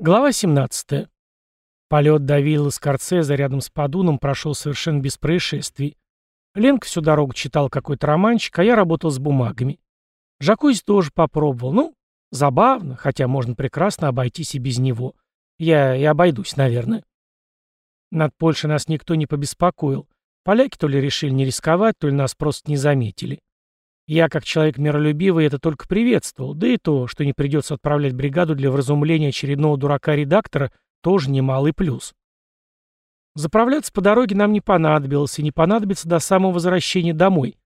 Глава 17. Полет до виллы Скорцеза рядом с Падуном прошел совершенно без происшествий. Ленка всю дорогу читал какой-то романчик, а я работал с бумагами. Жакузи тоже попробовал. Ну, забавно, хотя можно прекрасно обойтись и без него. Я и обойдусь, наверное. Над Польшей нас никто не побеспокоил. Поляки то ли решили не рисковать, то ли нас просто не заметили. Я, как человек миролюбивый, это только приветствовал, да и то, что не придется отправлять бригаду для вразумления очередного дурака-редактора, тоже немалый плюс. Заправляться по дороге нам не понадобилось, и не понадобится до самого возвращения домой.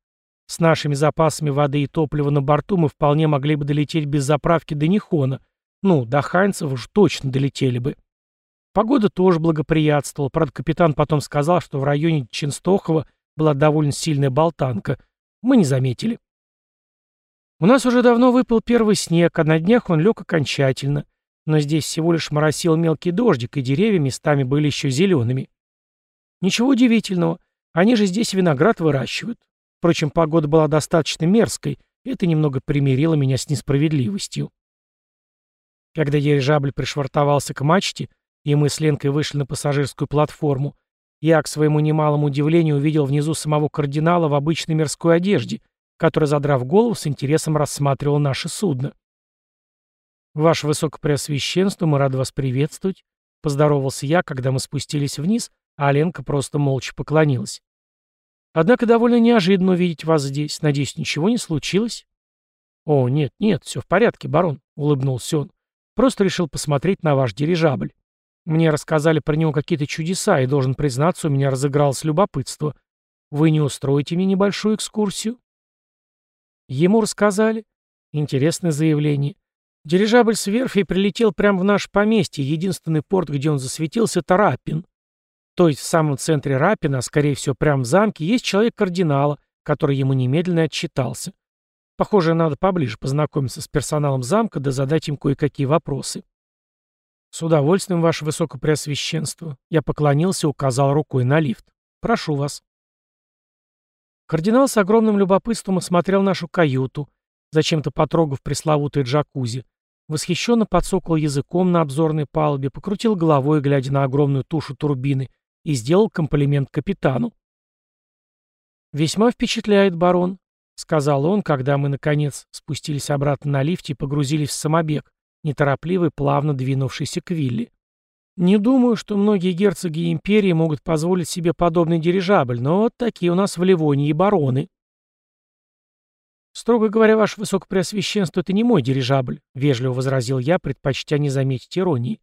С нашими запасами воды и топлива на борту мы вполне могли бы долететь без заправки до Нихона. Ну, до Хайнцев уж точно долетели бы. Погода тоже благоприятствовала, правда, капитан потом сказал, что в районе Ченстохова была довольно сильная болтанка. Мы не заметили. У нас уже давно выпал первый снег, а на днях он лег окончательно. Но здесь всего лишь моросил мелкий дождик, и деревья местами были еще зелеными. Ничего удивительного, они же здесь виноград выращивают. Впрочем, погода была достаточно мерзкой, и это немного примирило меня с несправедливостью. Когда дирижабль пришвартовался к мачте, и мы с Ленкой вышли на пассажирскую платформу, я, к своему немалому удивлению, увидел внизу самого кардинала в обычной мирской одежде — который, задрав голову, с интересом рассматривал наше судно. «Ваше Высокопреосвященство, мы рады вас приветствовать», — поздоровался я, когда мы спустились вниз, а Аленка просто молча поклонилась. «Однако довольно неожиданно увидеть вас здесь. Надеюсь, ничего не случилось?» «О, нет, нет, все в порядке, барон», — улыбнулся он. «Просто решил посмотреть на ваш дирижабль. Мне рассказали про него какие-то чудеса, и, должен признаться, у меня разыгралось любопытство. Вы не устроите мне небольшую экскурсию?» Ему рассказали. Интересное заявление. Дирижабль с верфи прилетел прямо в наше поместье. Единственный порт, где он засветился, это Рапин. То есть в самом центре Рапина, а скорее всего прямо в замке, есть человек кардинала, который ему немедленно отчитался. Похоже, надо поближе познакомиться с персоналом замка, да задать им кое-какие вопросы. «С удовольствием, ваше высокопреосвященство». Я поклонился и указал рукой на лифт. «Прошу вас». Кардинал с огромным любопытством осмотрел нашу каюту, зачем-то потрогав пресловутый джакузи, восхищенно подсокал языком на обзорной палубе, покрутил головой, глядя на огромную тушу турбины, и сделал комплимент капитану. «Весьма впечатляет, барон», — сказал он, когда мы, наконец, спустились обратно на лифте и погрузились в самобег, неторопливый, плавно двинувшийся к вилле. Не думаю, что многие герцоги империи могут позволить себе подобный дирижабль, но вот такие у нас в Ливонии бароны. «Строго говоря, ваше высокопреосвященство, это не мой дирижабль», — вежливо возразил я, предпочтя не заметить иронии.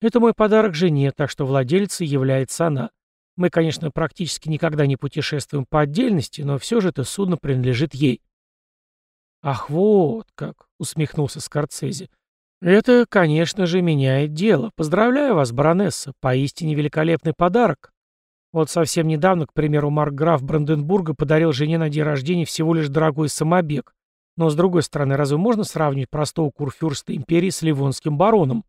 «Это мой подарок жене, так что владельцей является она. Мы, конечно, практически никогда не путешествуем по отдельности, но все же это судно принадлежит ей». «Ах, вот как!» — усмехнулся Скорцезе. «Это, конечно же, меняет дело. Поздравляю вас, баронесса, поистине великолепный подарок. Вот совсем недавно, к примеру, Маркграф Бранденбурга подарил жене на день рождения всего лишь дорогой самобег. Но, с другой стороны, разве можно сравнивать простого курфюрста империи с ливонским бароном?»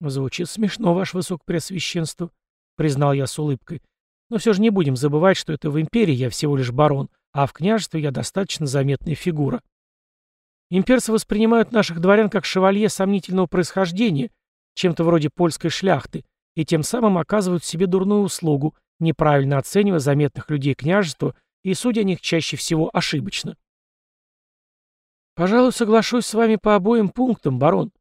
«Звучит смешно, ваше высокопреосвященство», — признал я с улыбкой. «Но все же не будем забывать, что это в империи я всего лишь барон, а в княжестве я достаточно заметная фигура». Имперцы воспринимают наших дворян как шевалье сомнительного происхождения, чем-то вроде польской шляхты, и тем самым оказывают себе дурную услугу, неправильно оценивая заметных людей княжества и судя о них чаще всего ошибочно. Пожалуй, соглашусь с вами по обоим пунктам, барон.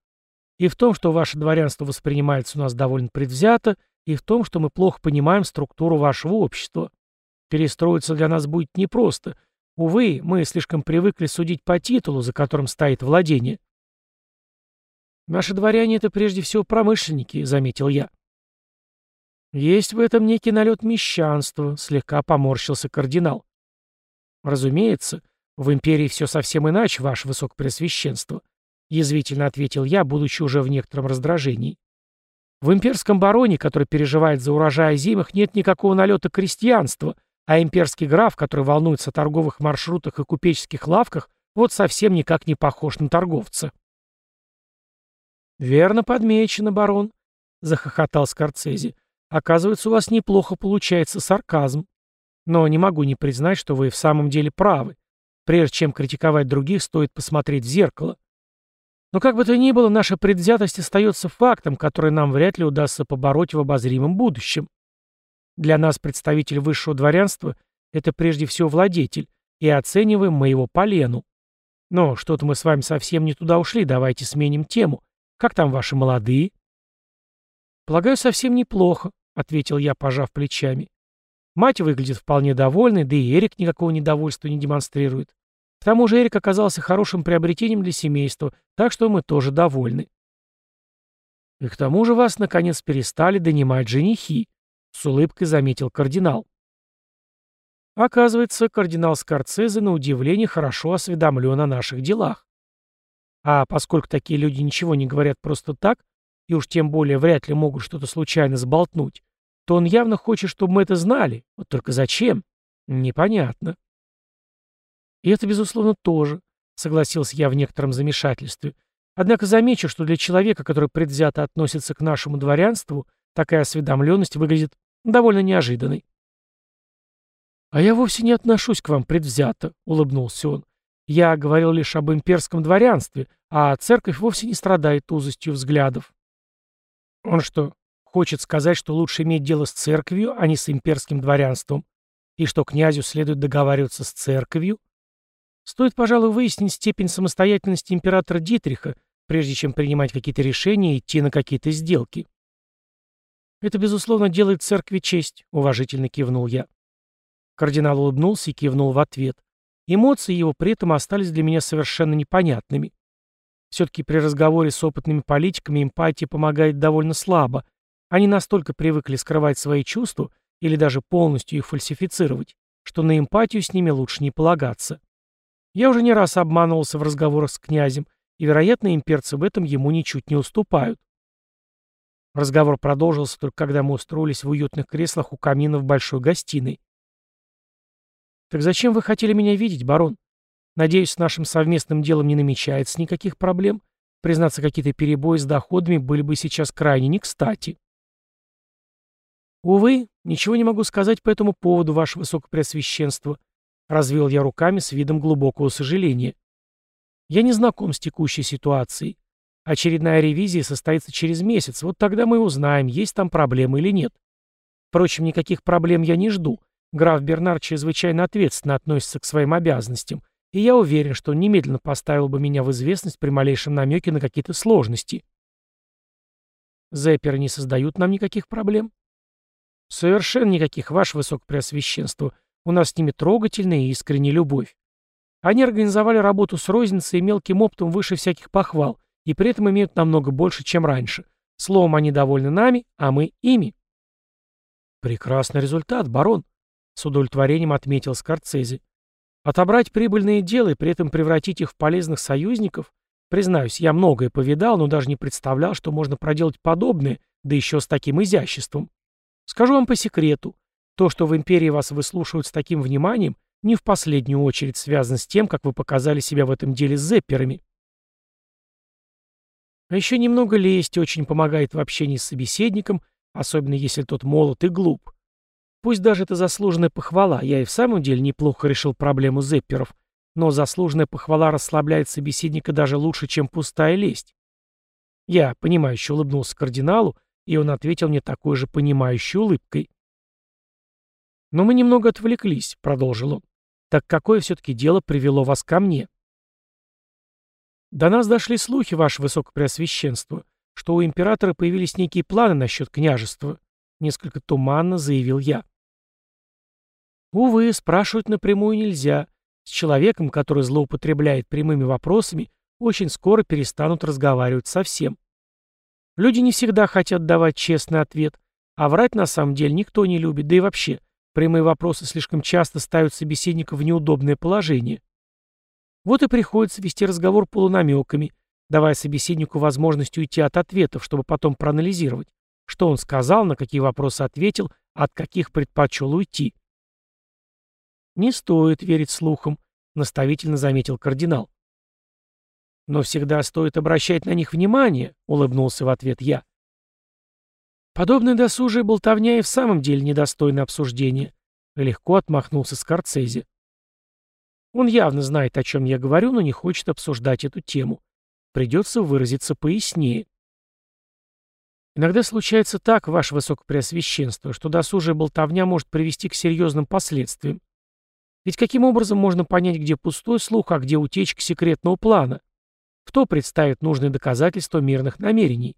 И в том, что ваше дворянство воспринимается у нас довольно предвзято, и в том, что мы плохо понимаем структуру вашего общества. Перестроиться для нас будет непросто, Увы, мы слишком привыкли судить по титулу, за которым стоит владение. Наши дворяне — это прежде всего промышленники, — заметил я. Есть в этом некий налет мещанства, — слегка поморщился кардинал. Разумеется, в империи все совсем иначе, ваше высокопресвященство, — язвительно ответил я, будучи уже в некотором раздражении. В имперском бароне, который переживает за урожай озимых, нет никакого налета крестьянства — а имперский граф, который волнуется о торговых маршрутах и купеческих лавках, вот совсем никак не похож на торговца. «Верно подмечено, барон», — захохотал Скорцези. «Оказывается, у вас неплохо получается сарказм. Но не могу не признать, что вы в самом деле правы. Прежде чем критиковать других, стоит посмотреть в зеркало. Но как бы то ни было, наша предвзятость остается фактом, который нам вряд ли удастся побороть в обозримом будущем. Для нас представитель высшего дворянства – это прежде всего владетель, и оцениваем мы его по лену. Но что-то мы с вами совсем не туда ушли, давайте сменим тему. Как там ваши молодые? Полагаю, совсем неплохо, ответил я, пожав плечами. Мать выглядит вполне довольной, да и Эрик никакого недовольства не демонстрирует. К тому же Эрик оказался хорошим приобретением для семейства, так что мы тоже довольны. И к тому же вас, наконец, перестали донимать женихи, с улыбкой заметил кардинал. Оказывается, кардинал Скорцезе на удивление хорошо осведомлен о наших делах. А поскольку такие люди ничего не говорят просто так, и уж тем более вряд ли могут что-то случайно сболтнуть, то он явно хочет, чтобы мы это знали. Вот только зачем? Непонятно. И это, безусловно, тоже, согласился я в некотором замешательстве. Однако замечу, что для человека, который предвзято относится к нашему дворянству, такая осведомленность выглядит довольно неожиданной. «А я вовсе не отношусь к вам предвзято», — улыбнулся он. «Я говорил лишь об имперском дворянстве, а церковь вовсе не страдает узостью взглядов». «Он что, хочет сказать, что лучше иметь дело с церковью, а не с имперским дворянством, и что князю следует договариваться с церковью?» Стоит, пожалуй, выяснить степень самостоятельности императора Дитриха, прежде чем принимать какие-то решения и идти на какие-то сделки. «Это, безусловно, делает церкви честь», — уважительно кивнул я. Кардинал улыбнулся и кивнул в ответ. Эмоции его при этом остались для меня совершенно непонятными. Все-таки при разговоре с опытными политиками эмпатия помогает довольно слабо. Они настолько привыкли скрывать свои чувства или даже полностью их фальсифицировать, что на эмпатию с ними лучше не полагаться. Я уже не раз обманывался в разговорах с князем, и, вероятно, имперцы в этом ему ничуть не уступают. Разговор продолжился только когда мы устроились в уютных креслах у камина в большой гостиной. «Так зачем вы хотели меня видеть, барон? Надеюсь, с нашим совместным делом не намечается никаких проблем. Признаться, какие-то перебои с доходами были бы сейчас крайне не кстати». «Увы, ничего не могу сказать по этому поводу, ваше высокопреосвященство», — развел я руками с видом глубокого сожаления. «Я не знаком с текущей ситуацией. Очередная ревизия состоится через месяц, вот тогда мы узнаем, есть там проблемы или нет. Впрочем, никаких проблем я не жду. Граф Бернар чрезвычайно ответственно относится к своим обязанностям, и я уверен, что он немедленно поставил бы меня в известность при малейшем намеке на какие-то сложности. Зэперы не создают нам никаких проблем? Совершенно никаких, ваше высокопреосвященство. У нас с ними трогательная и искренняя любовь. Они организовали работу с розницей и мелким оптом выше всяких похвал, и при этом имеют намного больше, чем раньше. Словом, они довольны нами, а мы ими. Прекрасный результат, барон. С удовлетворением отметил Скорцези. Отобрать прибыльные дела и при этом превратить их в полезных союзников? Признаюсь, я многое повидал, но даже не представлял, что можно проделать подобное, да еще с таким изяществом. Скажу вам по секрету. То, что в империи вас выслушивают с таким вниманием, не в последнюю очередь связано с тем, как вы показали себя в этом деле с зепперами. А еще немного лести очень помогает в общении с собеседником, особенно если тот молод и глуп. Пусть даже это заслуженная похвала, я и в самом деле неплохо решил проблему зепперов, но заслуженная похвала расслабляет собеседника даже лучше, чем пустая лесть. Я, понимающе улыбнулся кардиналу, и он ответил мне такой же понимающей улыбкой. «Но мы немного отвлеклись», — продолжил он. «Так какое все-таки дело привело вас ко мне?» «До нас дошли слухи, ваше высокопреосвященство, что у императора появились некие планы насчет княжества. Несколько туманно заявил я. Увы, спрашивать напрямую нельзя. С человеком, который злоупотребляет прямыми вопросами, очень скоро перестанут разговаривать совсем. Люди не всегда хотят давать честный ответ, а врать на самом деле никто не любит, да и вообще, прямые вопросы слишком часто ставят собеседника в неудобное положение. Вот и приходится вести разговор полунамеками, давая собеседнику возможность уйти от ответов, чтобы потом проанализировать, что он сказал, на какие вопросы ответил, от каких предпочел уйти. «Не стоит верить слухам», — наставительно заметил кардинал. «Но всегда стоит обращать на них внимание», — улыбнулся в ответ я. Подобная досужая болтовня и в самом деле недостойно обсуждения. Легко отмахнулся Скорцезе. Он явно знает, о чем я говорю, но не хочет обсуждать эту тему. придется выразиться пояснее. Иногда случается так, ваше высокопреосвященство, что досужая болтовня может привести к серьезным последствиям. Ведь каким образом можно понять, где пустой слух, а где утечка секретного плана? Кто представит нужные доказательства мирных намерений?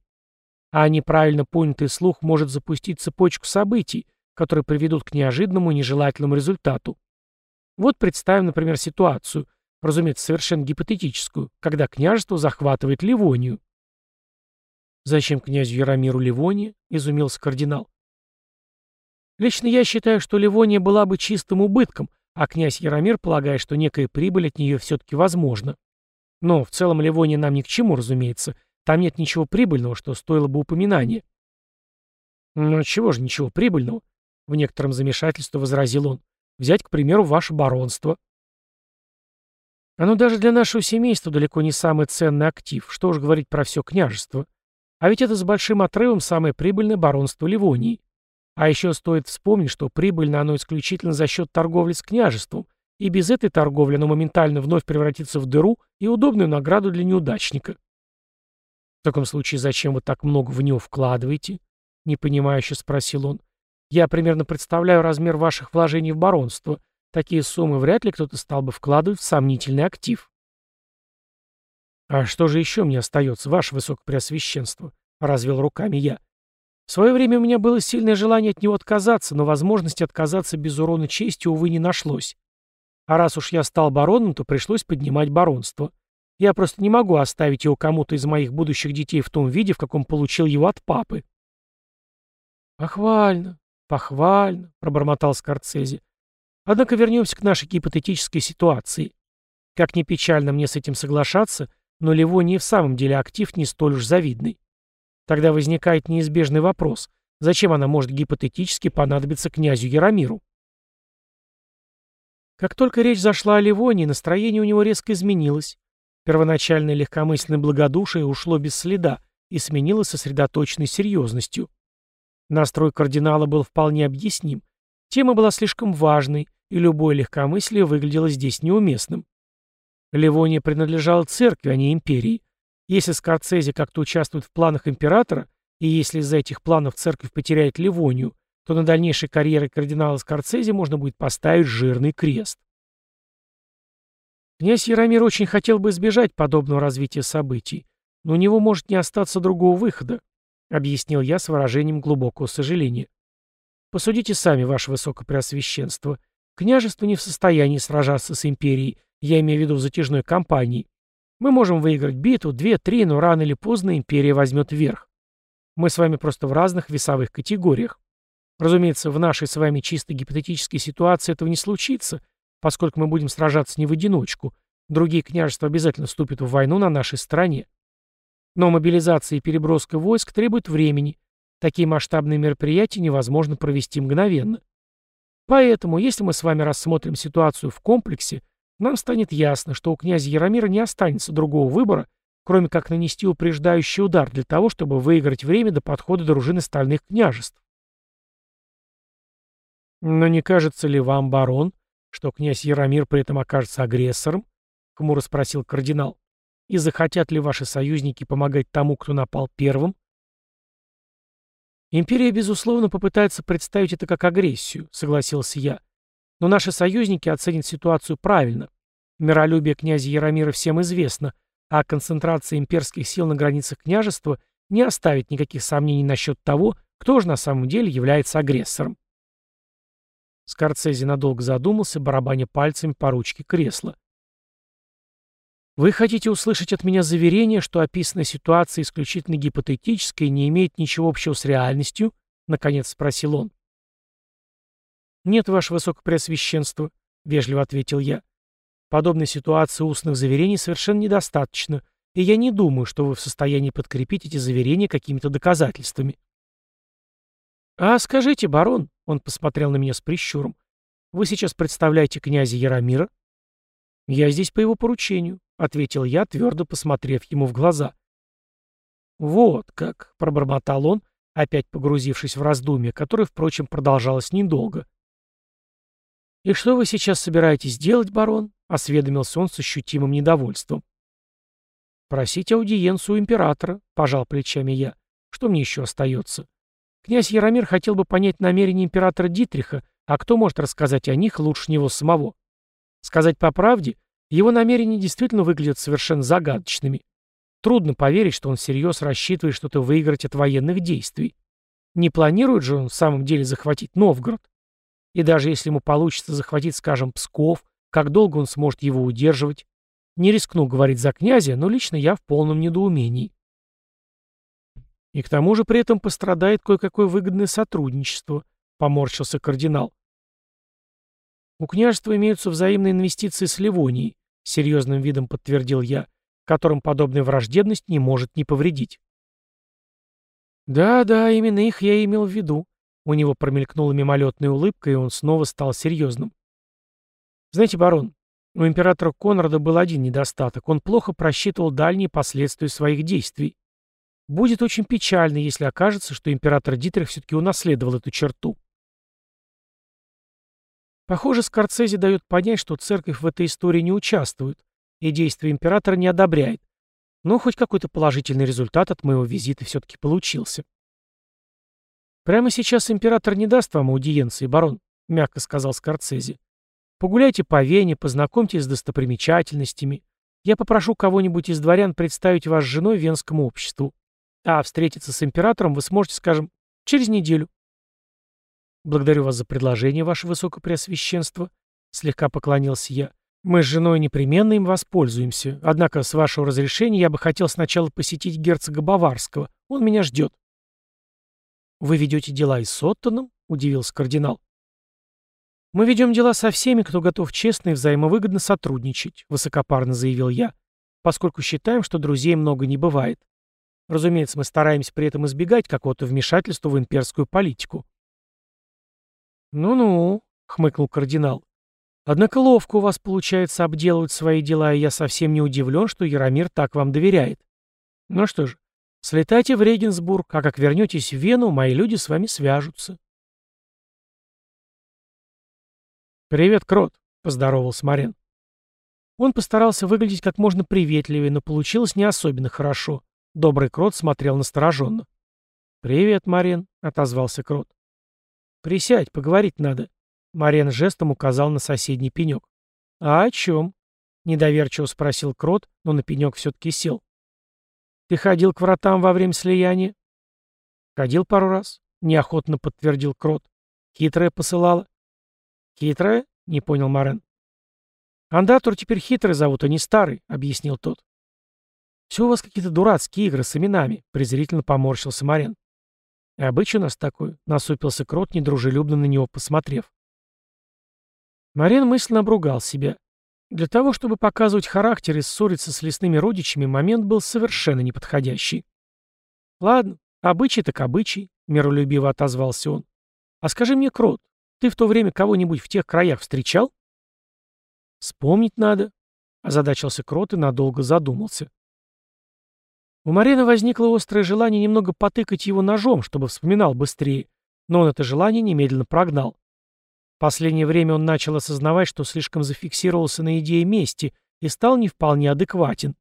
А неправильно понятый слух может запустить цепочку событий, которые приведут к неожиданному и нежелательному результату. Вот представим, например, ситуацию, разумеется, совершенно гипотетическую, когда княжество захватывает Ливонию. «Зачем князю Яромиру Ливония?» — изумился кардинал. «Лично я считаю, что Ливония была бы чистым убытком, а князь Яромир полагает, что некая прибыль от нее все-таки возможна. Но в целом Ливония нам ни к чему, разумеется. Там нет ничего прибыльного, что стоило бы упоминания». «Ну чего же ничего прибыльного?» — в некотором замешательстве возразил он. «Взять, к примеру, ваше баронство». Оно даже для нашего семейства далеко не самый ценный актив, что уж говорить про все княжество. А ведь это с большим отрывом самое прибыльное баронство Ливонии. А еще стоит вспомнить, что прибыльно оно исключительно за счет торговли с княжеством, и без этой торговли оно моментально вновь превратится в дыру и удобную награду для неудачника. В таком случае зачем вы так много в него вкладываете? Непонимающе спросил он. Я примерно представляю размер ваших вложений в баронство. Такие суммы вряд ли кто-то стал бы вкладывать в сомнительный актив. «А что же еще мне остается, ваше высокопреосвященство?» — развел руками я. В свое время у меня было сильное желание от него отказаться, но возможности отказаться без урона чести, увы, не нашлось. А раз уж я стал бароном, то пришлось поднимать баронство. Я просто не могу оставить его кому-то из моих будущих детей в том виде, в каком получил его от папы. «Похвально, похвально», — пробормотал Скорцези. «Однако вернемся к нашей гипотетической ситуации. Как ни печально мне с этим соглашаться, но Ливония в самом деле актив не столь уж завидный. Тогда возникает неизбежный вопрос, зачем она может гипотетически понадобиться князю Яромиру? Как только речь зашла о Ливонии, настроение у него резко изменилось. Первоначальное легкомысленное благодушие ушло без следа и сменилось сосредоточенной серьезностью. Настрой кардинала был вполне объясним. Тема была слишком важной, и любое легкомыслие выглядело здесь неуместным. Ливония принадлежала церкви, а не империи. Если Скорцезе как-то участвует в планах императора, и если из-за этих планов церковь потеряет Ливонию, то на дальнейшей карьере кардинала Скорцезе можно будет поставить жирный крест. Князь Яромир очень хотел бы избежать подобного развития событий, но у него может не остаться другого выхода, объяснил я с выражением глубокого сожаления. Посудите сами, ваше высокопреосвященство. Княжество не в состоянии сражаться с империей, я имею в виду в затяжной кампании. Мы можем выиграть битву, две-три, но рано или поздно империя возьмет верх. Мы с вами просто в разных весовых категориях. Разумеется, в нашей с вами чисто гипотетической ситуации этого не случится, поскольку мы будем сражаться не в одиночку. Другие княжества обязательно вступят в войну на нашей стороне. Но мобилизация и переброска войск требуют времени. Такие масштабные мероприятия невозможно провести мгновенно. Поэтому, если мы с вами рассмотрим ситуацию в комплексе, нам станет ясно, что у князя Яромира не останется другого выбора, кроме как нанести упреждающий удар для того, чтобы выиграть время до подхода дружины стальных княжеств. Но не кажется ли вам, барон, что князь Яромир при этом окажется агрессором? Хмуро спросил кардинал. И захотят ли ваши союзники помогать тому, кто напал первым? Империя, безусловно, попытается представить это как агрессию, согласился я. Но наши союзники оценят ситуацию правильно. Миролюбие князя Яромира всем известно, а концентрация имперских сил на границах княжества не оставит никаких сомнений насчет того, кто же на самом деле является агрессором. Скорцези надолго задумался, барабаня пальцами по ручке кресла. «Вы хотите услышать от меня заверение, что описанная ситуация исключительно гипотетическая и не имеет ничего общего с реальностью?» — наконец спросил он. «Нет, ваше высокопреосвященство», — вежливо ответил я. «Подобной ситуации устных заверений совершенно недостаточно, и я не думаю, что вы в состоянии подкрепить эти заверения какими-то доказательствами». «А скажите, барон», — он посмотрел на меня с прищуром, — «вы сейчас представляете князя Яромира?» «Я здесь по его поручению», — ответил я, твердо посмотрев ему в глаза. «Вот как», — пробормотал он, опять погрузившись в раздумье, которое, впрочем, продолжалось недолго. «И что вы сейчас собираетесь делать, барон?» — осведомился он с ощутимым недовольством. Просить аудиенцию у императора, пожал плечами я. Что мне еще остается? Князь Яромир хотел бы понять намерения императора Дитриха, а кто может рассказать о них лучше него самого? Сказать по правде, его намерения действительно выглядят совершенно загадочными. Трудно поверить, что он всерьез рассчитывает что-то выиграть от военных действий. Не планирует же он в самом деле захватить Новгород. И даже если ему получится захватить, скажем, Псков, как долго он сможет его удерживать? Не рискну говорить за князя, но лично я в полном недоумении. И к тому же при этом пострадает кое-какое выгодное сотрудничество, поморщился кардинал. У княжества имеются взаимные инвестиции с Ливонией, серьезным видом подтвердил я, которым подобная враждебность не может не повредить. Да-да, именно их я имел в виду. У него промелькнула мимолетная улыбка, и он снова стал серьезным. Знаете, барон, у императора Конрада был один недостаток. Он плохо просчитывал дальние последствия своих действий. Будет очень печально, если окажется, что император Дитрих все-таки унаследовал эту черту. Похоже, Скорцези дает понять, что церковь в этой истории не участвует, и действия императора не одобряет. Но хоть какой-то положительный результат от моего визита все-таки получился. «Прямо сейчас император не даст вам аудиенции, барон», — мягко сказал Скорцези. «Погуляйте по Вене, познакомьтесь с достопримечательностями. Я попрошу кого-нибудь из дворян представить вас женой венскому обществу. А встретиться с императором вы сможете, скажем, через неделю». «Благодарю вас за предложение, ваше высокопреосвященство», — слегка поклонился я. «Мы с женой непременно им воспользуемся. Однако, с вашего разрешения, я бы хотел сначала посетить герцога Баварского. Он меня ждет». «Вы ведете дела и с Оттоном?» — удивился кардинал. «Мы ведем дела со всеми, кто готов честно и взаимовыгодно сотрудничать», — высокопарно заявил я, поскольку считаем, что друзей много не бывает. Разумеется, мы стараемся при этом избегать какого-то вмешательства в имперскую политику. «Ну-ну», — хмыкнул кардинал. «Однако ловко у вас получается обделывать свои дела, и я совсем не удивлен, что Яромир так вам доверяет. Ну что ж, слетайте в Регенсбург, а как вернетесь в Вену, мои люди с вами свяжутся». «Привет, Крот», — поздоровался Марен. Он постарался выглядеть как можно приветливее, но получилось не особенно хорошо. Добрый Крот смотрел настороженно. «Привет, Марен», — отозвался Крот. «Присядь, поговорить надо». Марен жестом указал на соседний пенек. «А о чем?» — недоверчиво спросил Крот, но на пенек все-таки сел. «Ты ходил к вратам во время слияния?» «Ходил пару раз», — неохотно подтвердил Крот. «Хитрая посылала». «Хитрая?» — не понял Марен. «Андатур теперь хитрый зовут, а не старый», — объяснил тот. «Все у вас какие-то дурацкие игры с именами», — презрительно поморщился Марен. Обычай у нас такой, насупился крот, недружелюбно на него посмотрев. Марен мысленно обругал себя. Для того, чтобы показывать характер и ссориться с лесными родичами, момент был совершенно неподходящий. «Ладно, обычай так обычай», — миролюбиво отозвался он. «А скажи мне, Крот, ты в то время кого-нибудь в тех краях встречал?» «Вспомнить надо», — озадачился Крот и надолго задумался. У Марины возникло острое желание немного потыкать его ножом, чтобы вспоминал быстрее, но он это желание немедленно прогнал. В последнее время он начал осознавать, что слишком зафиксировался на идее мести и стал не вполне адекватен.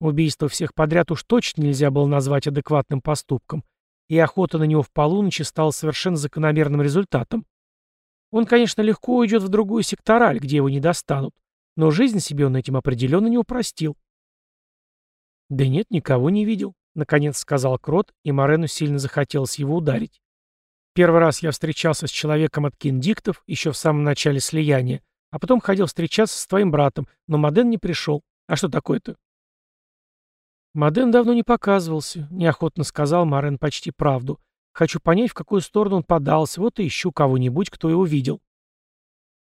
Убийство всех подряд уж точно нельзя было назвать адекватным поступком, и охота на него в полуночи стала совершенно закономерным результатом. Он, конечно, легко уйдет в другую сектораль, где его не достанут, но жизнь себе он этим определенно не упростил. «Да нет, никого не видел», — наконец сказал Крот, и Морену сильно захотелось его ударить. «Первый раз я встречался с человеком от киндиктов, еще в самом начале слияния, а потом ходил встречаться с твоим братом, но Моден не пришел. А что такое-то?» «Моден давно не показывался», — неохотно сказал Морен почти правду. «Хочу понять, в какую сторону он подался, вот и ищу кого-нибудь, кто его видел».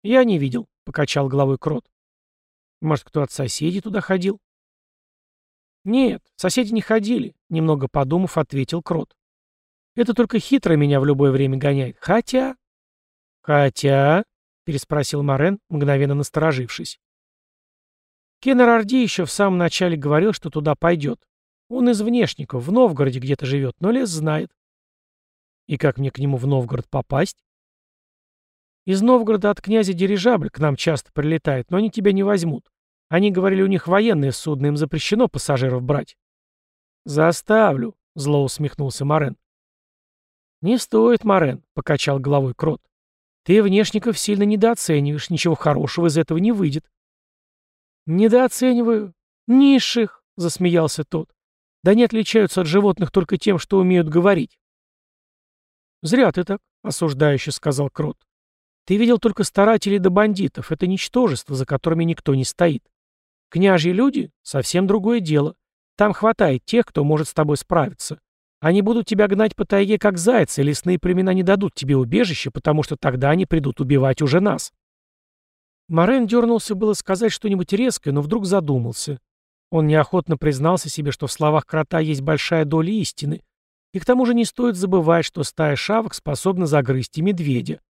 «Я не видел», — покачал головой Крот. «Может, кто от соседей туда ходил?» «Нет, соседи не ходили», — немного подумав, ответил Крот. «Это только хитро меня в любое время гоняет. Хотя...» «Хотя...» — переспросил Морен, мгновенно насторожившись. Кеннер Орди еще в самом начале говорил, что туда пойдет. Он из внешников, в Новгороде где-то живет, но лес знает. И как мне к нему в Новгород попасть? Из Новгорода от князя дирижабль к нам часто прилетает, но они тебя не возьмут. Они говорили, у них военное судно, им запрещено пассажиров брать. «Заставлю», — зло усмехнулся Морен. «Не стоит, Морен», — покачал головой Крот. «Ты внешников сильно недооцениваешь, ничего хорошего из этого не выйдет». «Недооцениваю. Низших», — засмеялся тот. «Да не отличаются от животных только тем, что умеют говорить». «Зря ты так», — осуждающе сказал Крот. «Ты видел только старателей да бандитов. Это ничтожество, за которыми никто не стоит. Княжьи люди — совсем другое дело. Там хватает тех, кто может с тобой справиться. Они будут тебя гнать по тайге, как зайцы, и лесные племена не дадут тебе убежище, потому что тогда они придут убивать уже нас». Морен дернулся было сказать что-нибудь резкое, но вдруг задумался. Он неохотно признался себе, что в словах крота есть большая доля истины, и к тому же не стоит забывать, что стая шавок способна загрызть и медведя.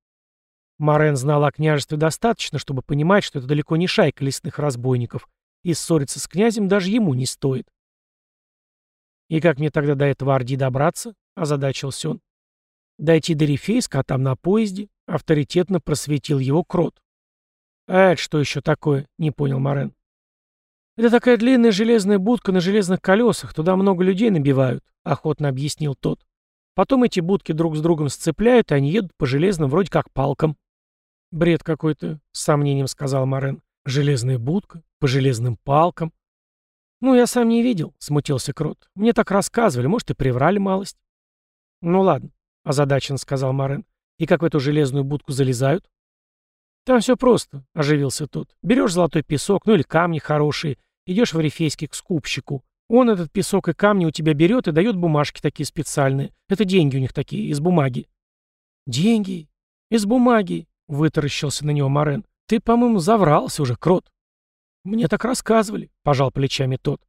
Морен знал о княжестве достаточно, чтобы понимать, что это далеко не шайка лесных разбойников, и ссориться с князем даже ему не стоит. «И как мне тогда до этого Орди добраться?» — озадачился он. «Дойти до Рифейска, а там на поезде?» — авторитетно просветил его Крот. «А это что еще такое?» — не понял Морен. «Это такая длинная железная будка на железных колесах, туда много людей набивают», — охотно объяснил тот. «Потом эти будки друг с другом сцепляют, и они едут по железным вроде как палкам». «Бред какой-то», — с сомнением сказал Морен. «Железная будка? По железным палкам?» «Ну, я сам не видел», — смутился Крот. «Мне так рассказывали, может, и приврали малость». «Ну ладно», — озадаченно сказал Марен. «И как в эту железную будку залезают?» «Там все просто», — оживился тот. «Берешь золотой песок, ну или камни хорошие, идешь в Орифейский к скупщику. Он этот песок и камни у тебя берет и дает бумажки такие специальные. Это деньги у них такие, из бумаги». «Деньги? Из бумаги?» — вытаращился на него Марен. «Ты, по-моему, заврался уже, Крот». «Мне так рассказывали», — пожал плечами тот.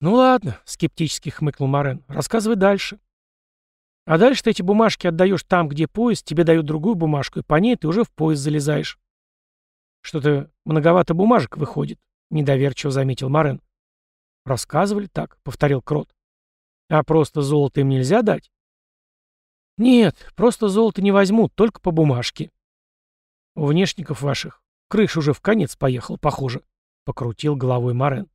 «Ну ладно», — скептически хмыкнул Морен. «Рассказывай дальше». «А дальше ты эти бумажки отдаешь там, где поезд, тебе дают другую бумажку, и по ней ты уже в поезд залезаешь». «Что-то многовато бумажек выходит», — недоверчиво заметил Морен. «Рассказывали так», — повторил Крот. «А просто золото им нельзя дать?» «Нет, просто золото не возьмут, только по бумажке». «У внешников ваших Крыша уже в конец поехал, похоже. Покрутил головой Морен.